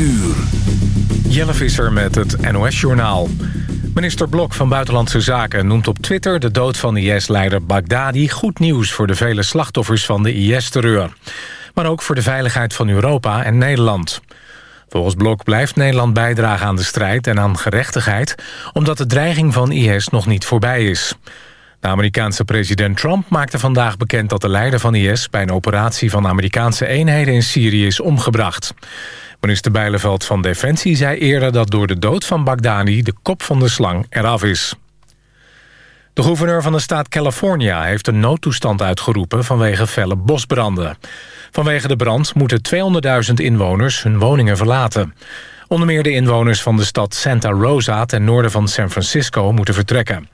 uur. Jelle Visser met het NOS-journaal. Minister Blok van Buitenlandse Zaken noemt op Twitter... de dood van IS-leider Baghdadi goed nieuws... voor de vele slachtoffers van de IS-terreur. Maar ook voor de veiligheid van Europa en Nederland. Volgens Blok blijft Nederland bijdragen aan de strijd en aan gerechtigheid... omdat de dreiging van IS nog niet voorbij is. De Amerikaanse president Trump maakte vandaag bekend dat de leider van IS... bij een operatie van Amerikaanse eenheden in Syrië is omgebracht. Minister Bijleveld van Defensie zei eerder dat door de dood van Baghdadi... de kop van de slang eraf is. De gouverneur van de staat California heeft een noodtoestand uitgeroepen... vanwege felle bosbranden. Vanwege de brand moeten 200.000 inwoners hun woningen verlaten. Onder meer de inwoners van de stad Santa Rosa... ten noorden van San Francisco moeten vertrekken.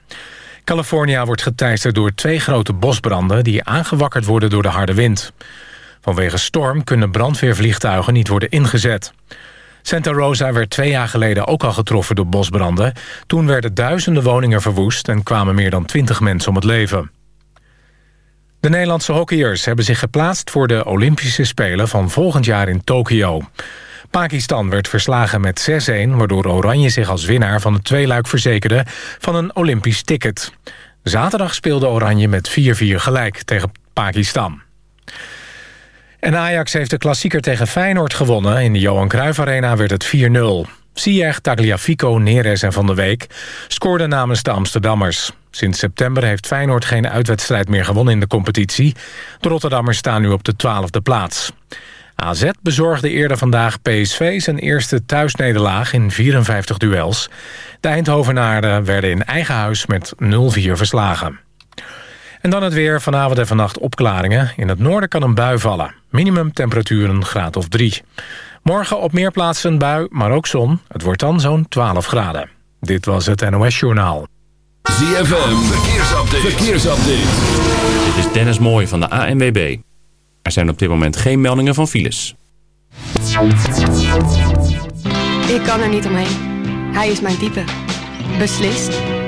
California wordt geteisterd door twee grote bosbranden... die aangewakkerd worden door de harde wind. Vanwege storm kunnen brandweervliegtuigen niet worden ingezet. Santa Rosa werd twee jaar geleden ook al getroffen door bosbranden. Toen werden duizenden woningen verwoest... en kwamen meer dan twintig mensen om het leven. De Nederlandse hockeyers hebben zich geplaatst voor de Olympische Spelen... van volgend jaar in Tokio. Pakistan werd verslagen met 6-1... waardoor Oranje zich als winnaar van het tweeluik verzekerde... van een Olympisch ticket. Zaterdag speelde Oranje met 4-4 gelijk tegen Pakistan. En Ajax heeft de klassieker tegen Feyenoord gewonnen. In de Johan Cruijff Arena werd het 4-0. Ziyech, Tagliafico, Neres en Van der Week scoorden namens de Amsterdammers. Sinds september heeft Feyenoord geen uitwedstrijd meer gewonnen in de competitie. De Rotterdammers staan nu op de twaalfde plaats. AZ bezorgde eerder vandaag PSV zijn eerste thuisnederlaag in 54 duels. De Eindhovenaren werden in eigen huis met 0-4 verslagen. En dan het weer. Vanavond en vannacht opklaringen. In het noorden kan een bui vallen. Minimum temperatuur een graad of 3. Morgen op meer plaatsen een bui, maar ook zon. Het wordt dan zo'n 12 graden. Dit was het NOS Journaal. ZFM, verkeersupdate. verkeersupdate. Dit is Dennis Mooij van de ANWB. Er zijn op dit moment geen meldingen van files. Ik kan er niet omheen. Hij is mijn type. Beslist,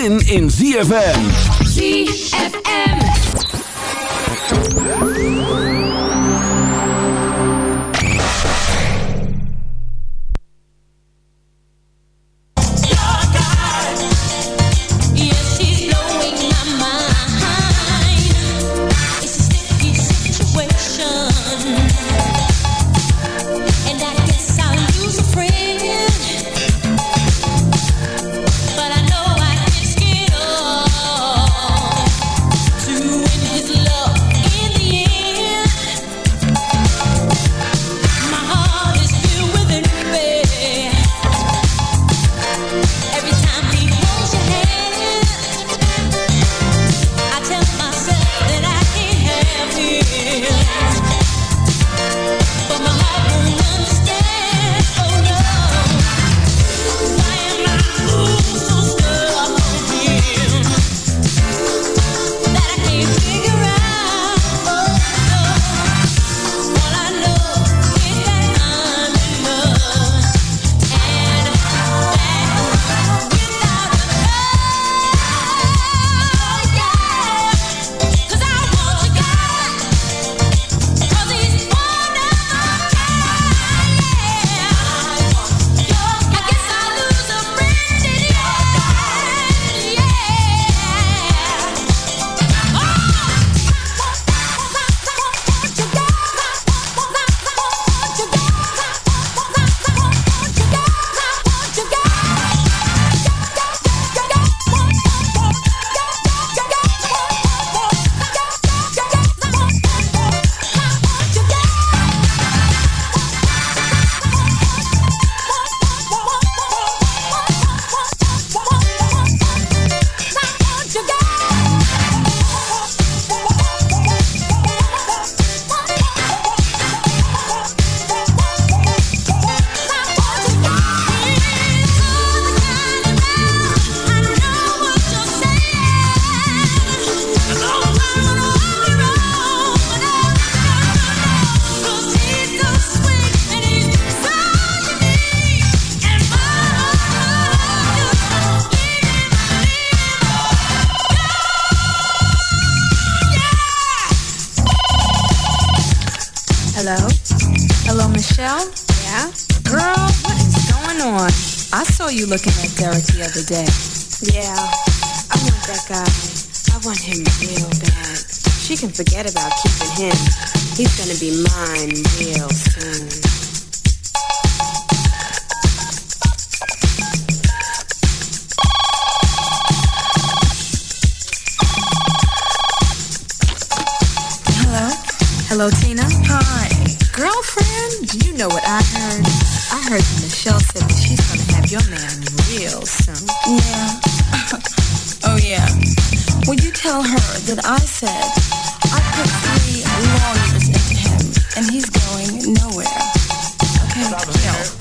zin in ZFM. ZFM. Him real bad. She can forget about keeping him. He's gonna be mine real soon. Hello? Hello, Tina? Hi. Girlfriend, you know what I heard? I heard that Michelle said that she's gonna have your man real soon. Yeah. oh, yeah. Would you tell her that I said I put three long years into him and he's going nowhere? Okay? No.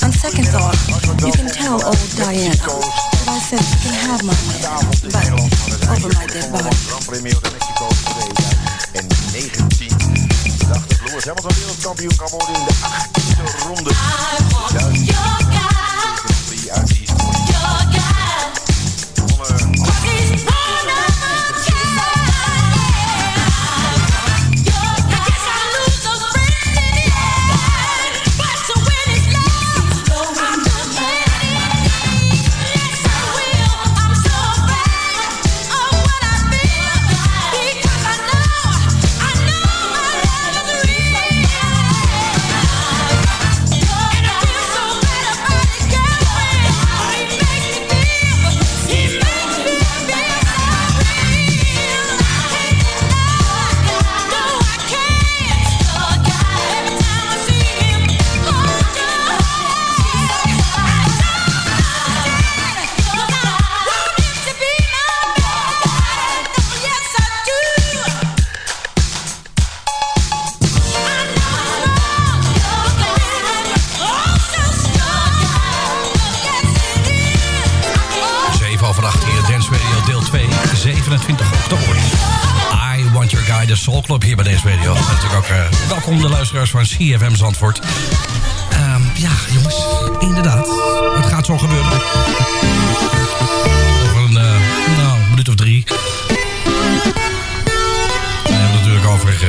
On second thought, you can tell old Diana that I said she can have my man, but over my dead body. Grand Prix de Deel 2, 27 oktober. I Want Your Guy, de Soul Club hier bij Dance Radio. En natuurlijk ook uh, welkom de luisteraars van CFM Zandvoort. Um, ja, jongens, inderdaad. Het gaat zo gebeuren. Over een uh, nou, minuut of drie. We hebben natuurlijk over uh,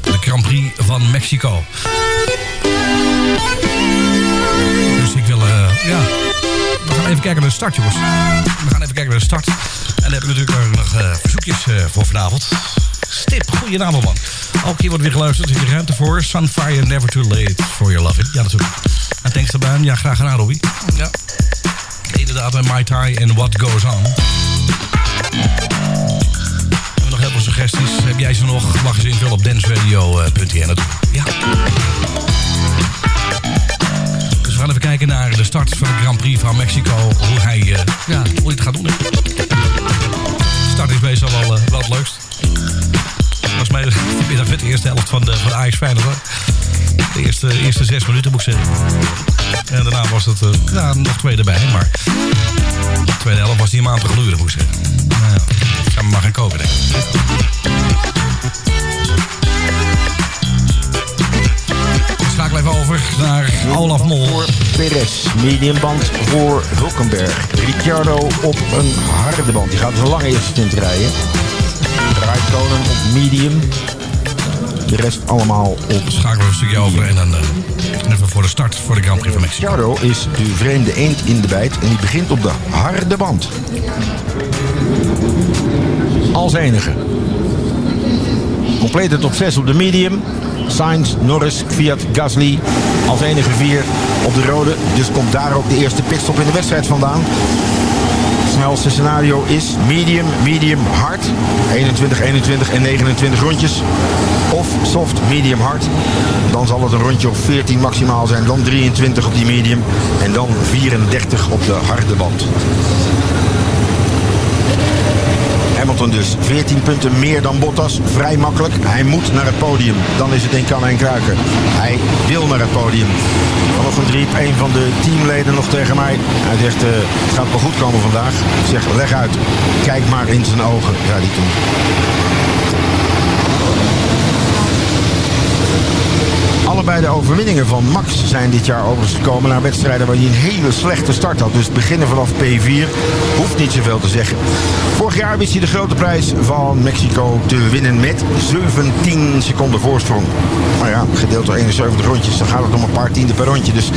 de Grand Prix van Mexico. Dus ik wil, ja... We gaan even kijken naar de start, jongens. We gaan even naar de start. En dan hebben we natuurlijk nog uh, verzoekjes uh, voor vanavond. Stip, goeie naam, man. Ook hier wordt weer geluisterd. Hier de ruimte voor. Sunfire, never too late for your loving. Ja, natuurlijk. En thanks erbij. Ja, graag gedaan, Robbie. Ja. Inderdaad, en My Tai en What Goes On. We hebben nog heel veel suggesties. Heb jij ze nog? Mag je ze invullen op danceradio.nl natuurlijk. Ja. We gaan even kijken naar de start van de Grand Prix van Mexico. Hoe hij, uh, ja, hoe het gaat doen. De start is meestal wel, uh, wel het leukst. Was mij vanmiddag met de eerste helft van de, van Ajax Feyenoord. De eerste, eerste zes minuten moet ik zeggen. En daarna was het uh, nog twee erbij. Maar de tweede helft was die maand te gluren, moet ik. Nou ja, ga me maar gaan kopen, denk. Schakelen even over naar Olaf Mol. Voor Perez, mediumband voor Hulkenberg. Ricciardo op een harde band. Die gaat zo lang eerst stint rijden. Rijkonen op medium. De rest allemaal op... Schakelen we een stukje over en dan uh, even voor de start voor de Grand Prix van Mexico. Ricciardo is de vreemde eend in de bijt en die begint op de harde band. Als enige. Complete top 6 op de medium. Sainz, Norris, Fiat, Gasly als enige vier op de rode. Dus komt daar ook de eerste pitstop in de wedstrijd vandaan. Het snelste scenario is medium, medium, hard. 21, 21 en 29 rondjes. Of soft, medium, hard. Dan zal het een rondje of 14 maximaal zijn. Dan 23 op die medium. En dan 34 op de harde band. Hamilton dus 14 punten meer dan Bottas. Vrij makkelijk. Hij moet naar het podium. Dan is het een kan en kruiken. Hij wil naar het podium. Vanochtend riep een van de teamleden nog tegen mij. Hij zegt, uh, het gaat wel goed komen vandaag. Ik zeg, leg uit. Kijk maar in zijn ogen, zei hij toen. Allebei de overwinningen van Max zijn dit jaar overigens gekomen naar wedstrijden waar hij een hele slechte start had. Dus beginnen vanaf P4 hoeft niet zoveel te zeggen. Vorig jaar wist hij de grote prijs van Mexico te winnen met 17 seconden voorsprong. Maar ja, gedeeld door 71 rondjes, dan gaat het om een paar tienden per rondje. Dus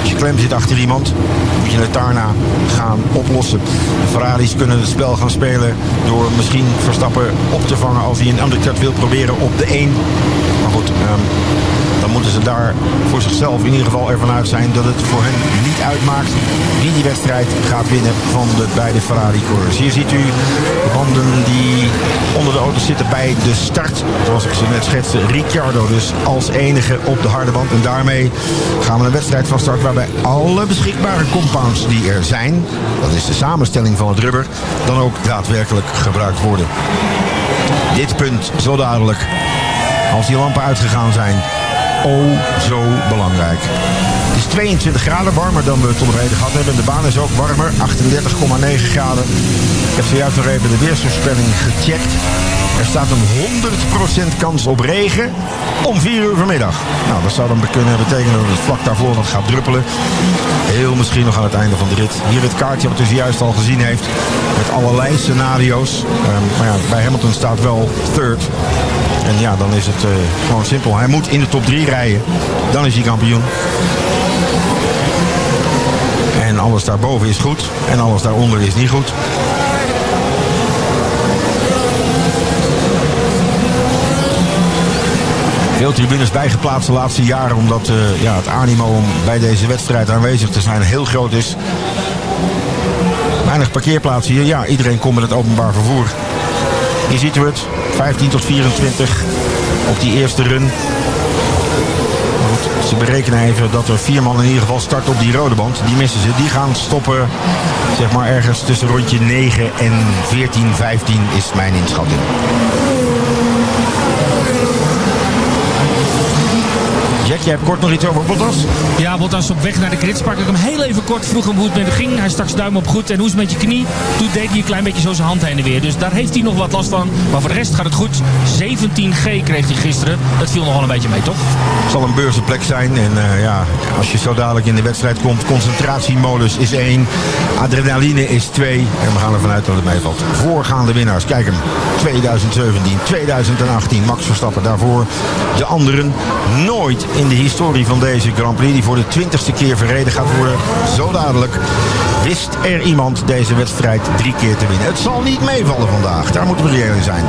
als je klem zit achter iemand, moet je het daarna gaan oplossen. De Ferraris kunnen het spel gaan spelen door misschien Verstappen op te vangen als hij een undercut wil proberen op de 1. Maar goed, ehm, dan moeten ze daar voor zichzelf in ieder geval ervan uit zijn dat het voor hen niet uitmaakt wie die wedstrijd gaat winnen van de beide Ferrari-coureurs. Hier ziet u de banden die onder de auto zitten bij de start. Zoals ik ze net schetste, Ricciardo dus als enige op de harde band. En daarmee gaan we een wedstrijd van start waarbij alle beschikbare compounds die er zijn, dat is de samenstelling van het rubber, dan ook daadwerkelijk gebruikt worden. Dit punt zo dadelijk, als die lampen uitgegaan zijn, oh zo belangrijk. Het is 22 graden warmer dan we tot heden gehad hebben. De baan is ook warmer, 38,9 graden. Ik heb zojuist nog even de weersvoorspelling gecheckt. Er staat een 100% kans op regen om 4 uur vanmiddag. Nou, dat zou dan kunnen betekenen dat het vlak daarvoor gaat druppelen. Heel misschien nog aan het einde van de rit. Hier het kaartje wat u zojuist al gezien heeft. Met allerlei scenario's. Ehm, maar ja, bij Hamilton staat wel third. En ja, dan is het eh, gewoon simpel. Hij moet in de top 3 rijden. Dan is hij kampioen. En alles daarboven is goed. En alles daaronder is niet goed. Veel tribunes bijgeplaatst de laatste jaren omdat uh, ja, het animo om bij deze wedstrijd aanwezig te zijn heel groot is. Weinig parkeerplaatsen hier. Ja, iedereen komt met het openbaar vervoer. Hier ziet u het. 15 tot 24 op die eerste run. Ze berekenen even dat er vier man in ieder geval start op die rode band. Die missen ze. Die gaan stoppen zeg maar ergens tussen rondje 9 en 14, 15 is mijn inschatting. Jij hebt kort nog iets over Bottas? Ja, Bottas op weg naar de grid sprak ik hem heel even kort. Vroeg hem hoe het met hem ging. Hij stak zijn duim op goed. En hoe is het met je knie? Toen deed hij een klein beetje zo zijn hand heen en weer. Dus daar heeft hij nog wat last van. Maar voor de rest gaat het goed. 17G kreeg hij gisteren. Dat viel nog wel een beetje mee, toch? Het zal een beurzenplek zijn. En uh, ja, als je zo dadelijk in de wedstrijd komt. Concentratiemodus is 1. Adrenaline is 2. En we gaan ervan uit dat het meevalt. Voorgaande winnaars. Kijk hem. 2017, 2018. Max Verstappen daarvoor. De anderen nooit in de historie van deze Grand Prix, die voor de twintigste keer verreden gaat worden, zo dadelijk, wist er iemand deze wedstrijd drie keer te winnen. Het zal niet meevallen vandaag, daar moeten we reëel in zijn.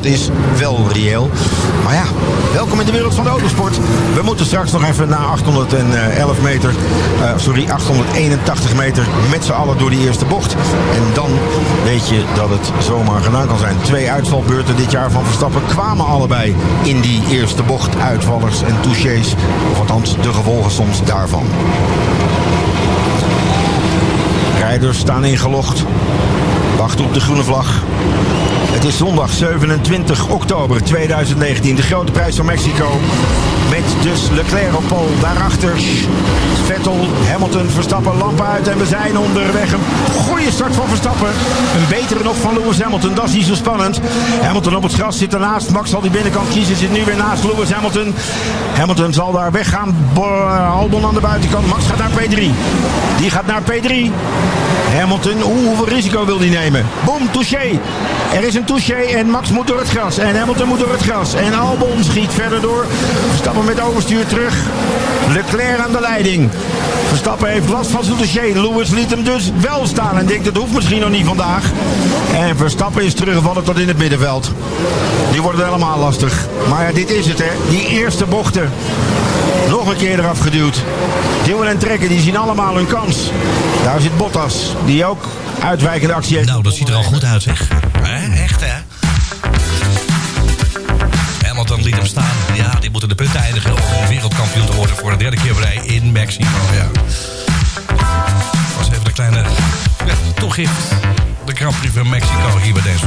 Dat is wel reëel. Maar ja, welkom in de wereld van de autosport. We moeten straks nog even na 811 meter, uh, sorry, 881 meter met z'n allen door die eerste bocht. En dan weet je dat het zomaar gedaan kan zijn. Twee uitvalbeurten dit jaar van Verstappen kwamen allebei in die eerste bocht uit uitvallers en touchés, of althans de gevolgen soms daarvan. Rijders staan ingelogd, wachten op de groene vlag. Het is zondag 27 oktober 2019, de grote prijs van Mexico. Met dus Leclerc op pol. Daarachter Vettel, Hamilton, Verstappen, lampen uit. En we zijn onderweg. Een goede start van Verstappen. Een betere nog van Lewis Hamilton. Dat is niet zo spannend. Hamilton op het gras zit ernaast. Max zal die binnenkant kiezen. Zit nu weer naast Lewis Hamilton. Hamilton zal daar weggaan. Albon aan de buitenkant. Max gaat naar P3. Die gaat naar P3. Hamilton, hoeveel risico wil hij nemen? Boom, touché. Er is een touché en Max moet door het gras. En Hamilton moet door het gras. En Albon schiet verder door. Verstappen met overstuur terug. Leclerc aan de leiding. Verstappen heeft last van zijn dossier. Lewis liet hem dus wel staan en denkt dat hoeft misschien nog niet vandaag. En Verstappen is teruggevallen tot in het middenveld. Die worden helemaal lastig. Maar ja, dit is het hè. Die eerste bochten. Nog een keer eraf geduwd. Duwen en trekken, die zien allemaal hun kans. Daar zit Bottas, die ook uitwijkende actie heeft. Nou, dat ziet er al goed uit zeg. Echt hè? Hamilton liet hem staan. Ja, die moeten de punten eindigen om wereldkampioen te worden voor de derde keer bij in Mexico. Ja. Was even een kleine ja, toegift. De Grand van Mexico hier bij deze.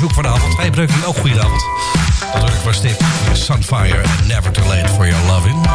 Verzoek van de avond. Wij breuken ook goedenavond. Natuurlijk was dit Sunfire and Never Too Late for Your Loving.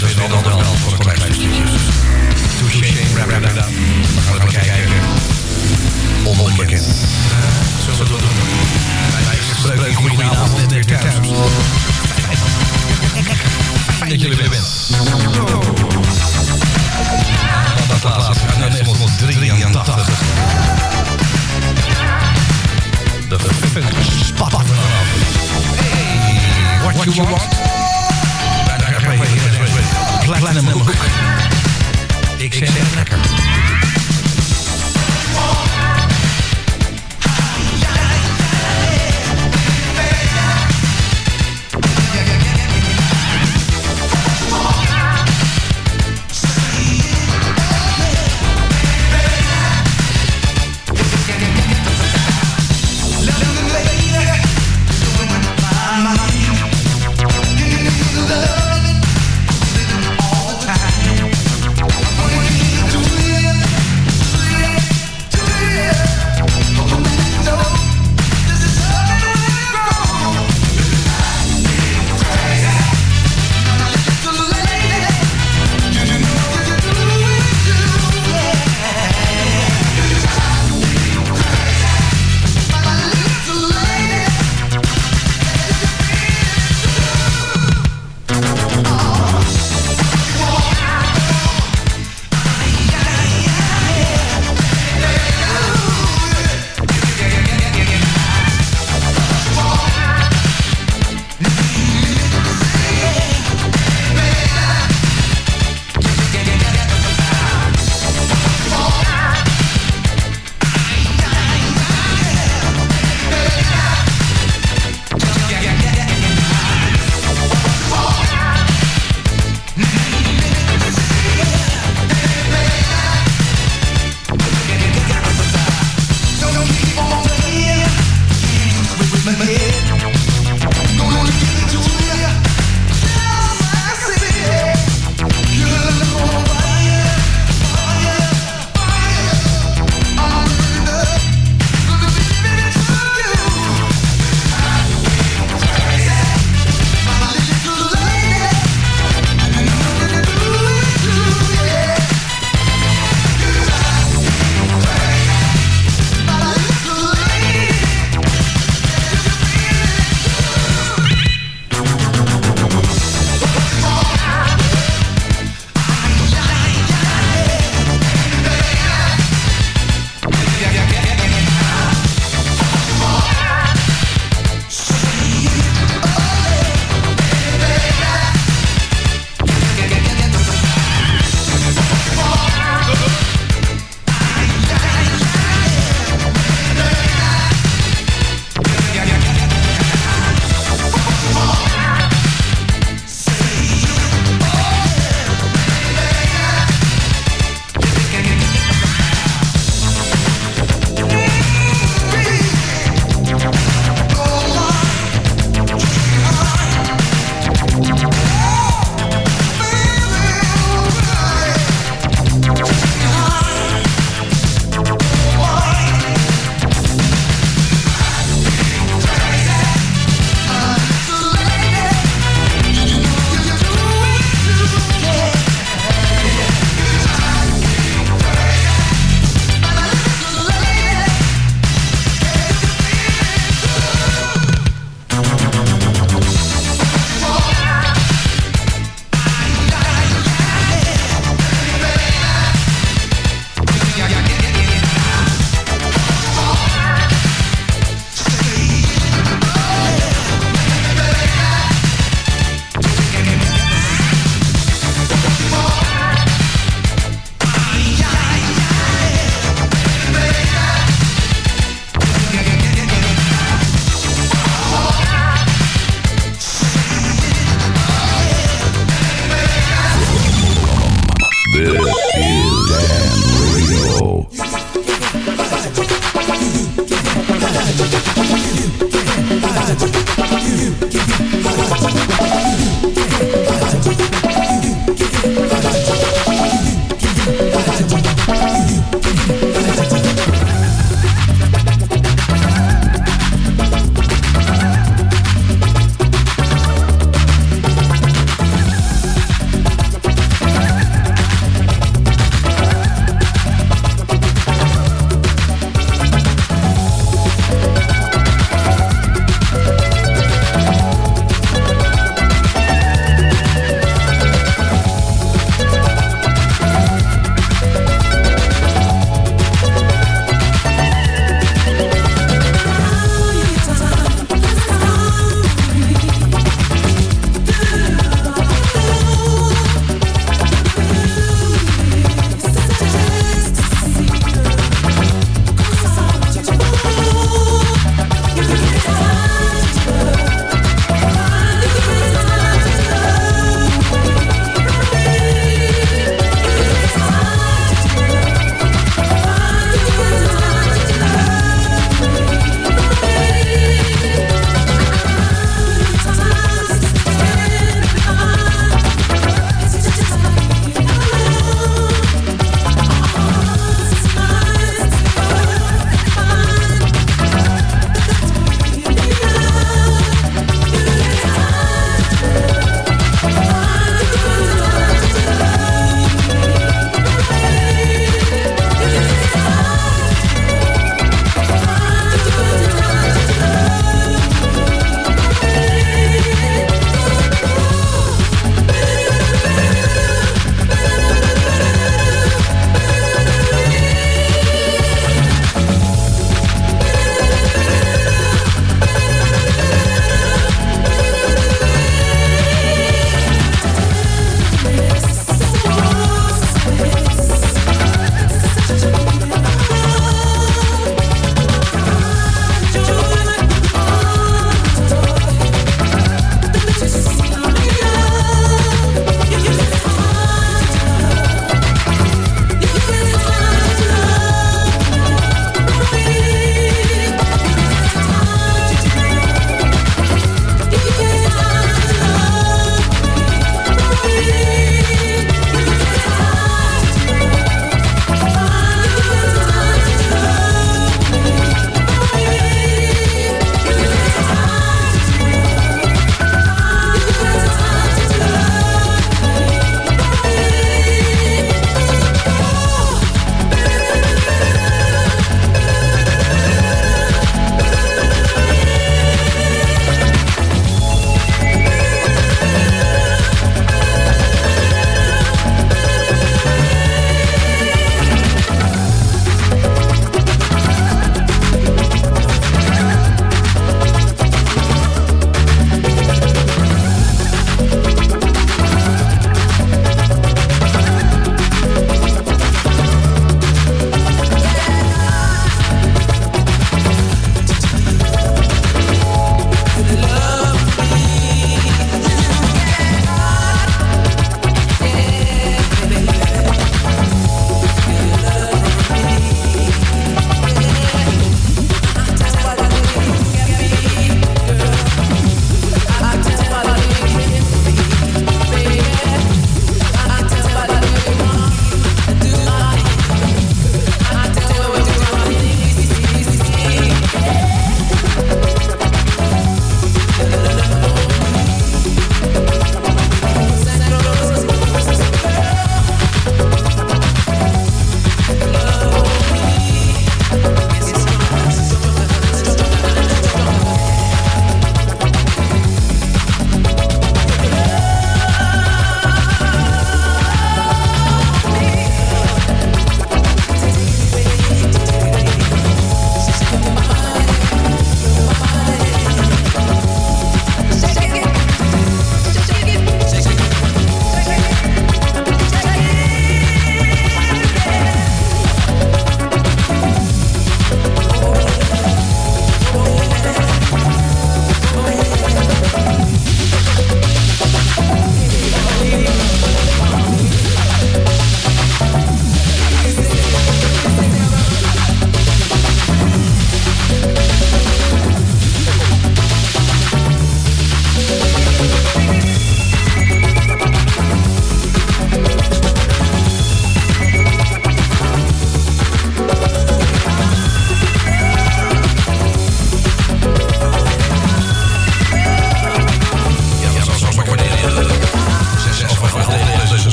Dat is weer dan wel voor een klein stukje. Touché, wrap it up. We gaan even kijken. Onbekend. Zullen we dat doen? Spreken goedenavond weer thuis. Fijn dat jullie weer bent. Dat laatste uit 1983. De funk spat er vanaf. Hey, what you want? Bijna ga je hier Platinum Hook. Ik zeg lekker.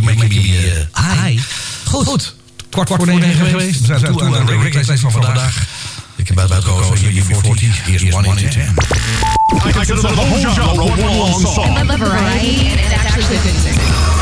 Braxton. Ja, You Make Me eh, High. Goed. Kwart voor negen geweest. We zijn toe aan de requestlijst van vandaag. Ik heb buiten gekozen hier 40. Hier is 1 in 10. I consider the whole genre one long song. I love variety, and it's actually good music.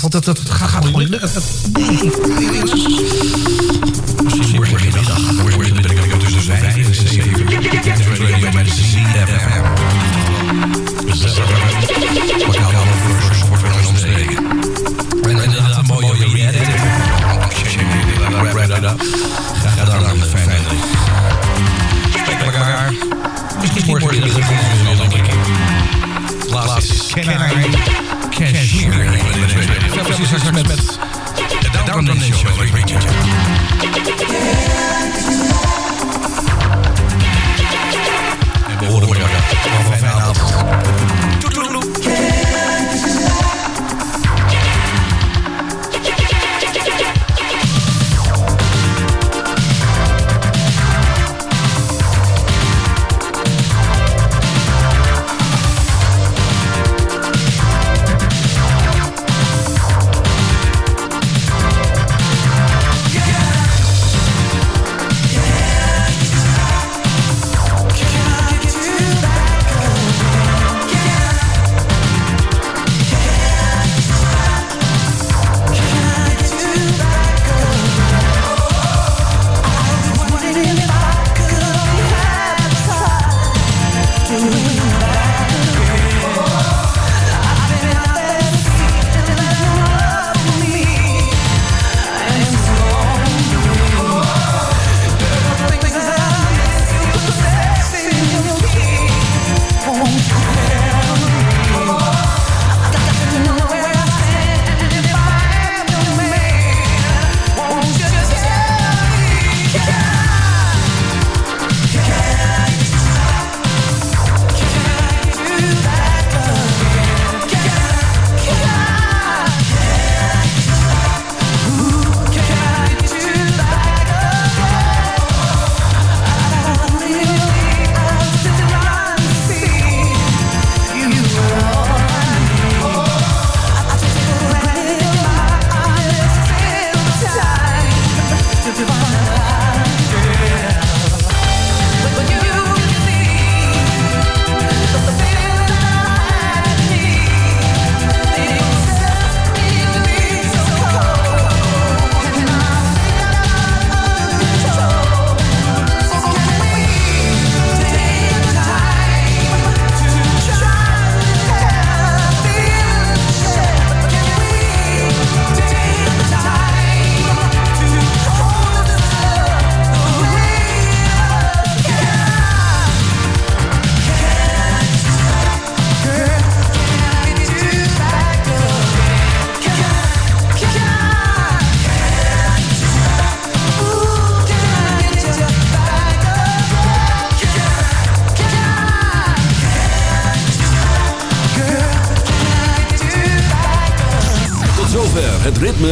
Want dat, dat, dat gaat gewoon